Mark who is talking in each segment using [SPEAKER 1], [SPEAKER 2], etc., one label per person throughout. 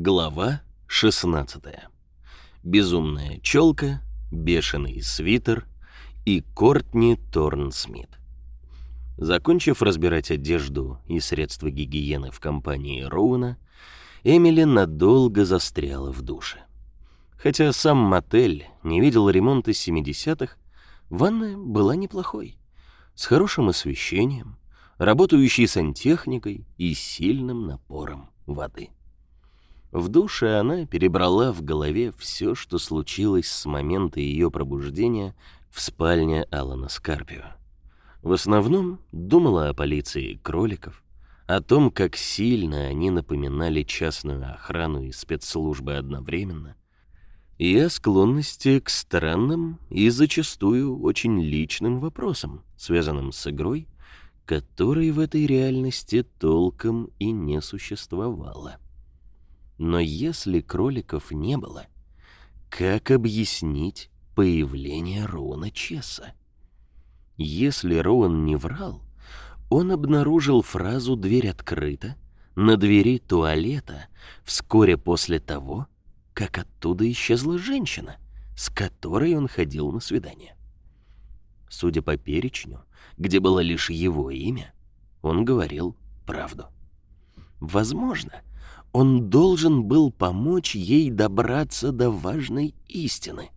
[SPEAKER 1] Глава 16. Безумная челка, бешеный свитер и Кортни Торн-Смит. Закончив разбирать одежду и средства гигиены в компании Роуна, Эмили надолго застряла в душе. Хотя сам мотель не видел ремонта с 70-х, ванная была неплохой, с хорошим освещением, работающей сантехникой и сильным напором воды. В душе она перебрала в голове все, что случилось с момента ее пробуждения в спальне Алана Скарпио. В основном думала о полиции кроликов, о том, как сильно они напоминали частную охрану и спецслужбы одновременно, и о склонности к странным и зачастую очень личным вопросам, связанным с игрой, которой в этой реальности толком и не существовало. Но если кроликов не было, как объяснить появление Роуна Чесса? Если Роуэн не врал, он обнаружил фразу «дверь открыта» на двери туалета вскоре после того, как оттуда исчезла женщина, с которой он ходил на свидание. Судя по перечню, где было лишь его имя, он говорил правду. Возможно, он должен был помочь ей добраться до важной истины.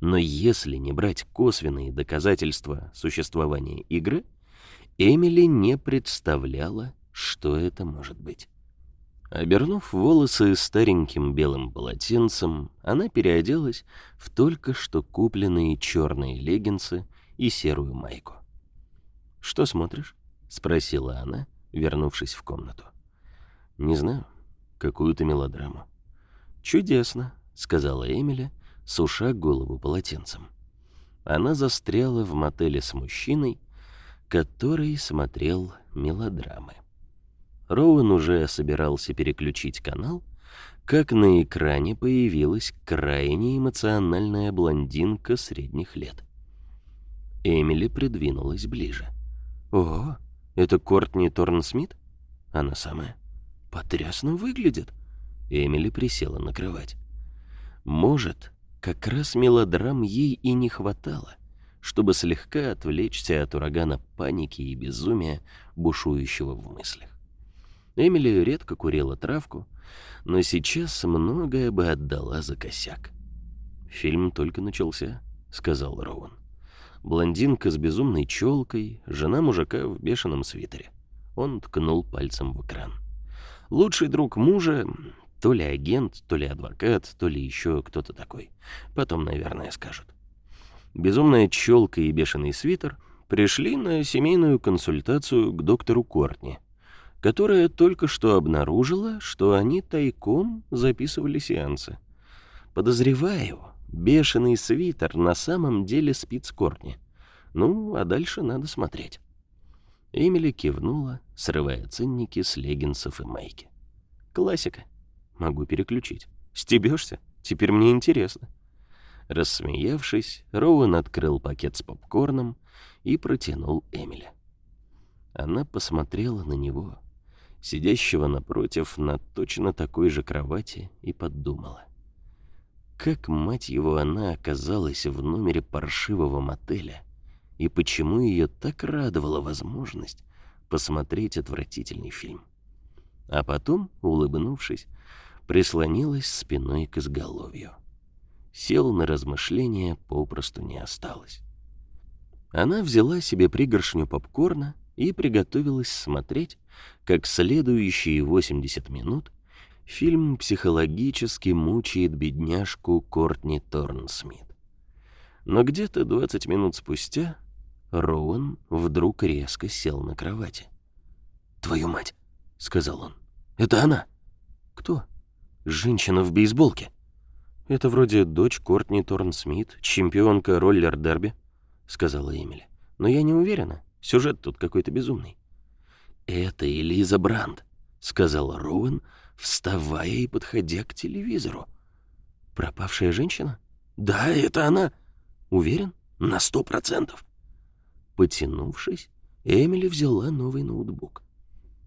[SPEAKER 1] Но если не брать косвенные доказательства существования игры, Эмили не представляла, что это может быть. Обернув волосы стареньким белым полотенцем, она переоделась в только что купленные черные леггинсы и серую майку. «Что смотришь?» — спросила она, вернувшись в комнату. «Не знаю какую-то мелодраму. «Чудесно», — сказала Эмили, суша голову полотенцем. Она застряла в мотеле с мужчиной, который смотрел мелодрамы. Роуэн уже собирался переключить канал, как на экране появилась крайне эмоциональная блондинка средних лет. Эмили придвинулась ближе. «О, это Кортни Торнсмит? Она самая?» Потрясно выглядит. Эмили присела на кровать. Может, как раз мелодрам ей и не хватало, чтобы слегка отвлечься от урагана паники и безумия, бушующего в мыслях. Эмили редко курила травку, но сейчас многое бы отдала за косяк. «Фильм только начался», — сказал Роуэн. Блондинка с безумной челкой, жена мужика в бешеном свитере. Он ткнул пальцем в экран. Лучший друг мужа, то ли агент, то ли адвокат, то ли еще кто-то такой. Потом, наверное, скажут. Безумная челка и бешеный свитер пришли на семейную консультацию к доктору Кортни, которая только что обнаружила, что они тайком записывали сеансы. Подозреваю, бешеный свитер на самом деле спит с Кортни. Ну, а дальше надо смотреть. Эмили кивнула, срывая ценники с леггинсов и майки. «Классика. Могу переключить. Стебешься? Теперь мне интересно». Рассмеявшись, Роуэн открыл пакет с попкорном и протянул Эмили. Она посмотрела на него, сидящего напротив на точно такой же кровати, и подумала. Как, мать его, она оказалась в номере паршивого мотеля — и почему ее так радовала возможность посмотреть отвратительный фильм. А потом, улыбнувшись, прислонилась спиной к изголовью. Сел на размышления попросту не осталось. Она взяла себе пригоршню попкорна и приготовилась смотреть, как следующие 80 минут фильм психологически мучает бедняжку Кортни Торнсмит. Но где-то 20 минут спустя Роуэн вдруг резко сел на кровати. «Твою мать!» — сказал он. «Это она!» «Кто?» «Женщина в бейсболке». «Это вроде дочь Кортни Торн-Смит, чемпионка роллер-дерби», — сказала Эмили. «Но я не уверена. Сюжет тут какой-то безумный». «Это Элиза Бранд», — сказал Роуэн, вставая и подходя к телевизору. «Пропавшая женщина?» «Да, это она». «Уверен?» «На сто процентов». Потянувшись, Эмили взяла новый ноутбук.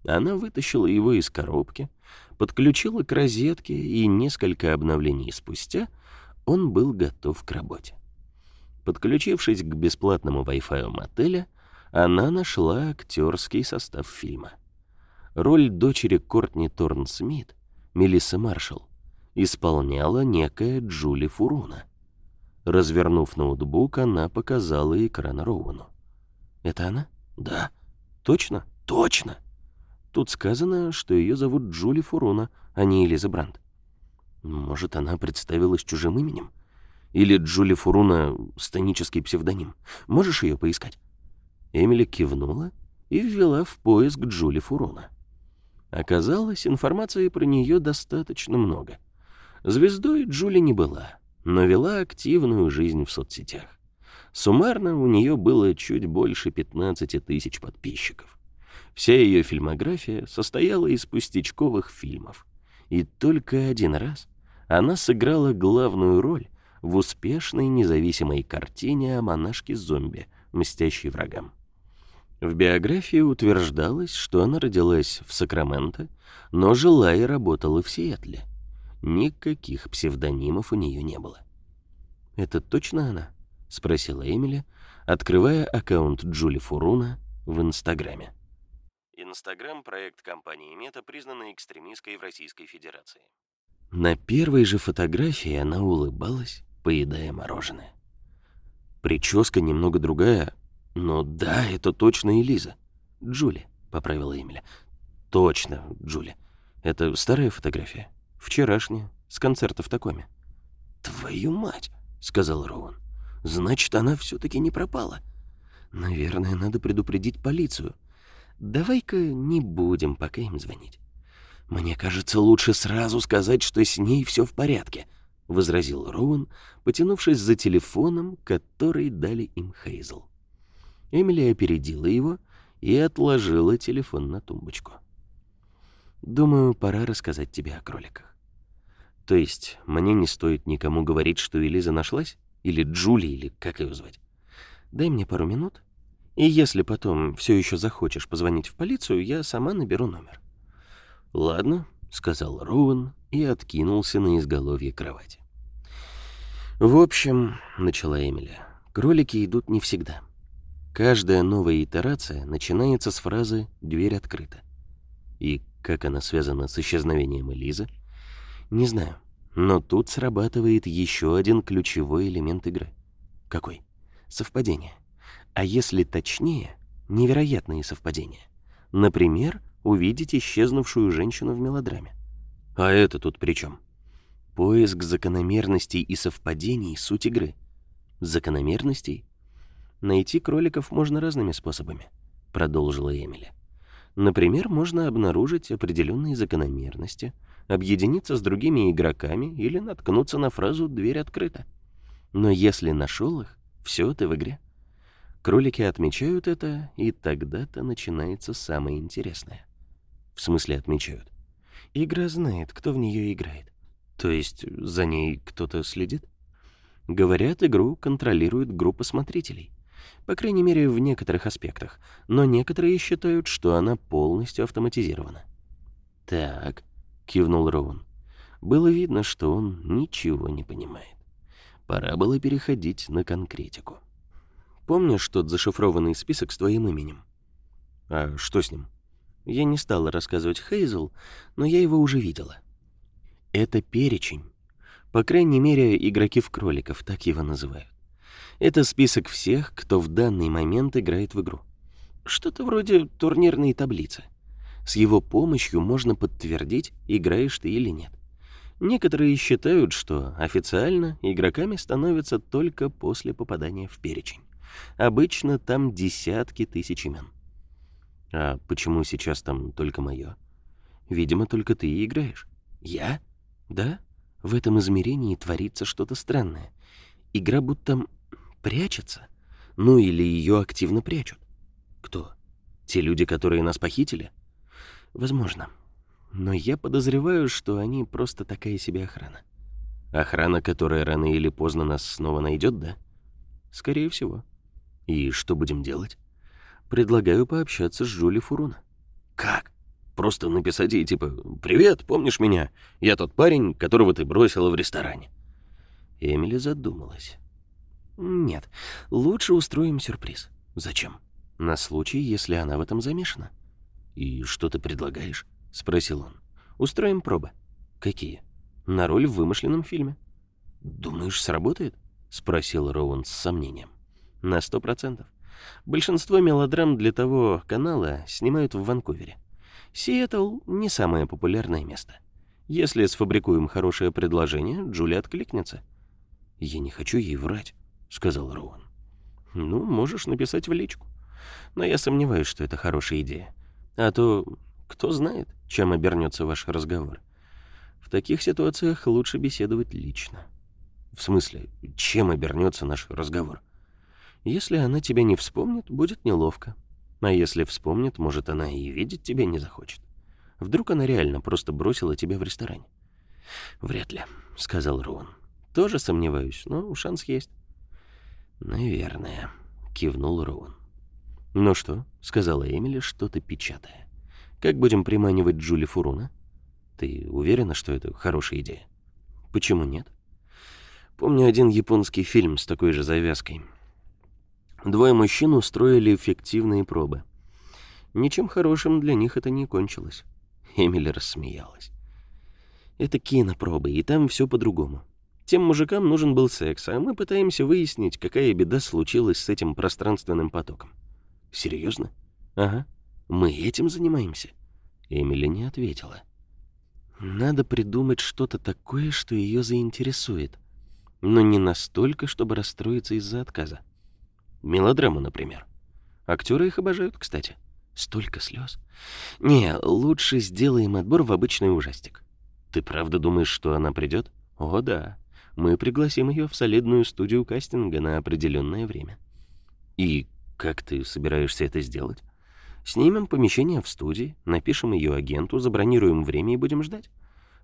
[SPEAKER 1] Она вытащила его из коробки, подключила к розетке, и несколько обновлений спустя он был готов к работе. Подключившись к бесплатному Wi-Fi мотеля, она нашла актерский состав фильма. Роль дочери Кортни Торн Смит, Мелисса Маршалл, исполняла некая Джули Фуруна. Развернув ноутбук, она показала экран Роуэну. «Это она?» «Да». «Точно?» «Точно!» Тут сказано, что ее зовут Джули Фуруна, а не Элиза Брандт. Может, она представилась чужим именем? Или Джули Фуруна — станический псевдоним? Можешь ее поискать?» Эмили кивнула и ввела в поиск Джули Фуруна. Оказалось, информации про нее достаточно много. Звездой Джули не была, но вела активную жизнь в соцсетях. Суммарно у нее было чуть больше 15 тысяч подписчиков. Вся ее фильмография состояла из пустячковых фильмов. И только один раз она сыграла главную роль в успешной независимой картине о монашке-зомби, мстящей врагам. В биографии утверждалось, что она родилась в Сакраменто, но жила и работала в Сиэтле. Никаких псевдонимов у нее не было. «Это точно она?» — спросила Эмили, открывая аккаунт Джули Фуруна в Инстаграме. Инстаграм — проект компании Мета, признанный экстремистской в Российской Федерации. На первой же фотографии она улыбалась, поедая мороженое. Прическа немного другая, но да, это точно Элиза. Джули, поправила Эмили. Точно, Джули. Это старая фотография. Вчерашняя, с концерта в Такоме. Твою мать, сказал Роуэн. Значит, она все таки не пропала. Наверное, надо предупредить полицию. Давай-ка не будем пока им звонить. Мне кажется, лучше сразу сказать, что с ней все в порядке, возразил Роуэн, потянувшись за телефоном, который дали им Хейзл. Эмили опередила его и отложила телефон на тумбочку. «Думаю, пора рассказать тебе о кроликах. То есть мне не стоит никому говорить, что Элиза нашлась? Или Джули, или как ее звать? Дай мне пару минут, и если потом все еще захочешь позвонить в полицию, я сама наберу номер». «Ладно», — сказал Роуэн и откинулся на изголовье кровати. «В общем», — начала Эмили, — «кролики идут не всегда. Каждая новая итерация начинается с фразы «дверь открыта». И как она связана с исчезновением Элизы? Не знаю, но тут срабатывает еще один ключевой элемент игры. Какой? Совпадение. А если точнее, невероятные совпадения. Например, увидеть исчезнувшую женщину в мелодраме. А это тут при чем? Поиск закономерностей и совпадений — суть игры. Закономерностей Найти кроликов можно разными способами, продолжила Эмили. Например, можно обнаружить определенные закономерности, объединиться с другими игроками или наткнуться на фразу «дверь открыта». Но если нашел их, все ты в игре. Кролики отмечают это, и тогда-то начинается самое интересное. В смысле отмечают? Игра знает, кто в нее играет. То есть за ней кто-то следит? Говорят, игру контролирует группа смотрителей. По крайней мере, в некоторых аспектах. Но некоторые считают, что она полностью автоматизирована. «Так», — кивнул Роун. Было видно, что он ничего не понимает. Пора было переходить на конкретику. «Помнишь тот зашифрованный список с твоим именем?» «А что с ним?» Я не стала рассказывать Хейзел, но я его уже видела. Это перечень. По крайней мере, игроки в кроликов так его называют. Это список всех, кто в данный момент играет в игру. Что-то вроде турнирной таблицы. С его помощью можно подтвердить, играешь ты или нет. Некоторые считают, что официально игроками становятся только после попадания в перечень. Обычно там десятки тысяч имен. А почему сейчас там только мое? Видимо, только ты и играешь. Я? Да? В этом измерении творится что-то странное. Игра будто Прячется? Ну или ее активно прячут? Кто? Те люди, которые нас похитили? Возможно. Но я подозреваю, что они просто такая себе охрана. Охрана, которая рано или поздно нас снова найдет, да? Скорее всего. И что будем делать? Предлагаю пообщаться с Жюли Фуруна. Как? Просто написать ей типа «Привет, помнишь меня? Я тот парень, которого ты бросила в ресторане». Эмили задумалась. «Нет, лучше устроим сюрприз. Зачем? На случай, если она в этом замешана». «И что ты предлагаешь?» — спросил он. «Устроим пробы». «Какие?» «На роль в вымышленном фильме». «Думаешь, сработает?» — спросил Роуэн с сомнением. «На сто процентов. Большинство мелодрам для того канала снимают в Ванкувере. Сиэтл — не самое популярное место. Если сфабрикуем хорошее предложение, Джули откликнется». «Я не хочу ей врать», — сказал Роуэн. «Ну, можешь написать в личку. Но я сомневаюсь, что это хорошая идея. А то кто знает, чем обернется ваш разговор. В таких ситуациях лучше беседовать лично». «В смысле, чем обернется наш разговор?» Если она тебя не вспомнит, будет неловко. А если вспомнит, может, она и видеть тебя не захочет. Вдруг она реально просто бросила тебя в ресторане. «Вряд ли», — сказал Роуэн. «Тоже сомневаюсь, но шанс есть». «Наверное», — кивнул Роуэн. «Ну что?» — сказала Эмили, что-то печатая. «Как будем приманивать Джули Фуруна? Ты уверена, что это хорошая идея?» «Почему нет?» «Помню один японский фильм с такой же завязкой. Двое мужчин устроили эффективные пробы. Ничем хорошим для них это не кончилось. Эмили рассмеялась. Это кинопробы, и там все по-другому. Тем мужикам нужен был секс, а мы пытаемся выяснить, какая беда случилась с этим пространственным потоком. Серьезно? Ага. Мы этим занимаемся? Эмили не ответила. Надо придумать что-то такое, что ее заинтересует. Но не настолько, чтобы расстроиться из-за отказа. Мелодраму, например. Актеры их обожают, кстати. Столько слез. Не, лучше сделаем отбор в обычный ужастик. Ты правда думаешь, что она придет? О, да. Мы пригласим ее в солидную студию кастинга на определенное время. И как ты собираешься это сделать? Снимем помещение в студии, напишем ее агенту, забронируем время и будем ждать.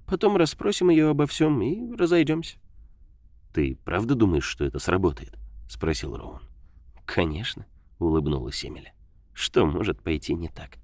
[SPEAKER 1] Потом расспросим ее обо всем и разойдемся. Ты правда думаешь, что это сработает? спросил Роун. «Конечно», — улыбнулась Эмили. «Что может пойти не так?»